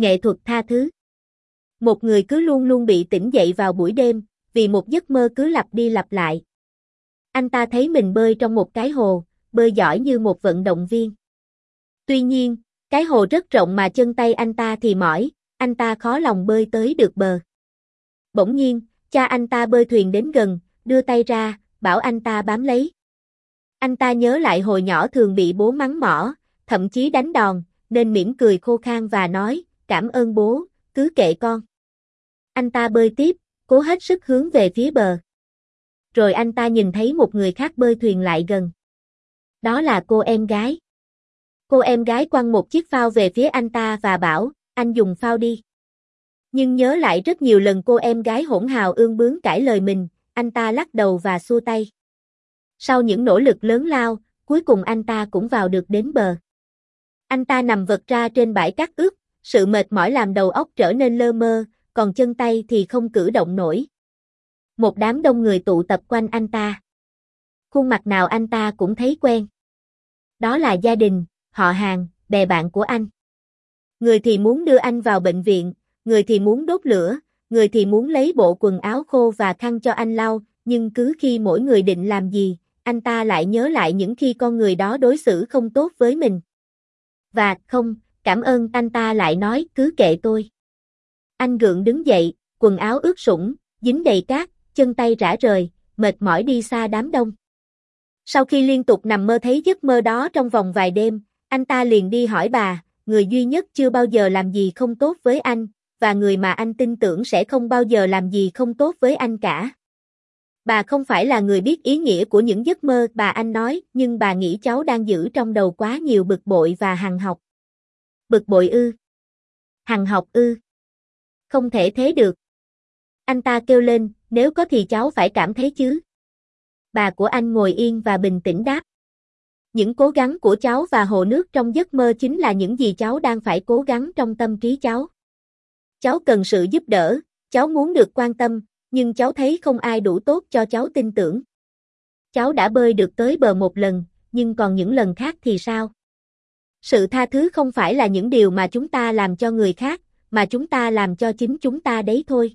Nghệ thuật tha thứ Một người cứ luôn luôn bị tỉnh dậy vào buổi đêm, vì một giấc mơ cứ lặp đi lặp lại. Anh ta thấy mình bơi trong một cái hồ, bơi giỏi như một vận động viên. Tuy nhiên, cái hồ rất rộng mà chân tay anh ta thì mỏi, anh ta khó lòng bơi tới được bờ. Bỗng nhiên, cha anh ta bơi thuyền đến gần, đưa tay ra, bảo anh ta bám lấy. Anh ta nhớ lại hồi nhỏ thường bị bố mắng mỏ, thậm chí đánh đòn, nên mỉm cười khô khan và nói, cảm ơn bố, cứ kệ con. Anh ta bơi tiếp, cố hết sức hướng về phía bờ. Rồi anh ta nhìn thấy một người khác bơi thuyền lại gần. Đó là cô em gái. Cô em gái quăng một chiếc phao về phía anh ta và bảo, anh dùng phao đi. Nhưng nhớ lại rất nhiều lần cô em gái hỗn hào ương bướng cãi lời mình, anh ta lắc đầu và xua tay. Sau những nỗ lực lớn lao, cuối cùng anh ta cũng vào được đến bờ. Anh ta nằm vật ra trên bãi cát ướt, sự mệt mỏi làm đầu óc trở nên lơ mơ, còn chân tay thì không cử động nổi. Một đám đông người tụ tập quanh anh ta. Khuôn mặt nào anh ta cũng thấy quen. Đó là gia đình, họ hàng, bè bạn của anh. Người thì muốn đưa anh vào bệnh viện, người thì muốn đốt lửa, người thì muốn lấy bộ quần áo khô và khăn cho anh lau, nhưng cứ khi mỗi người định làm gì, anh ta lại nhớ lại những khi con người đó đối xử không tốt với mình. Và không, cảm ơn anh ta lại nói cứ kệ tôi. Anh gượng đứng dậy, quần áo ướt sũng, dính đầy cát, chân tay rã rời, mệt mỏi đi xa đám đông. Sau khi liên tục nằm mơ thấy giấc mơ đó trong vòng vài đêm, anh ta liền đi hỏi bà, người duy nhất chưa bao giờ làm gì không tốt với anh, và người mà anh tin tưởng sẽ không bao giờ làm gì không tốt với anh cả. Bà không phải là người biết ý nghĩa của những giấc mơ bà anh nói, nhưng bà nghĩ cháu đang giữ trong đầu quá nhiều bực bội và hằng học. Bực bội ư? Hằng học ư? Không thể thế được. Anh ta kêu lên, nếu có thì cháu phải cảm thấy chứ. Bà của anh ngồi yên và bình tĩnh đáp. Những cố gắng của cháu và hồ nước trong giấc mơ chính là những gì cháu đang phải cố gắng trong tâm trí cháu. Cháu cần sự giúp đỡ, cháu muốn được quan tâm, nhưng cháu thấy không ai đủ tốt cho cháu tin tưởng. Cháu đã bơi được tới bờ một lần, nhưng còn những lần khác thì sao? Sự tha thứ không phải là những điều mà chúng ta làm cho người khác, mà chúng ta làm cho chính chúng ta đấy thôi.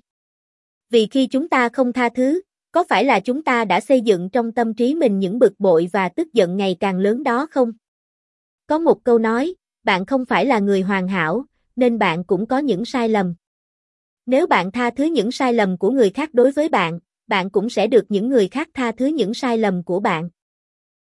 Vì khi chúng ta không tha thứ, có phải là chúng ta đã xây dựng trong tâm trí mình những bực bội và tức giận ngày càng lớn đó không? Có một câu nói, bạn không phải là người hoàn hảo, nên bạn cũng có những sai lầm. Nếu bạn tha thứ những sai lầm của người khác đối với bạn, bạn cũng sẽ được những người khác tha thứ những sai lầm của bạn.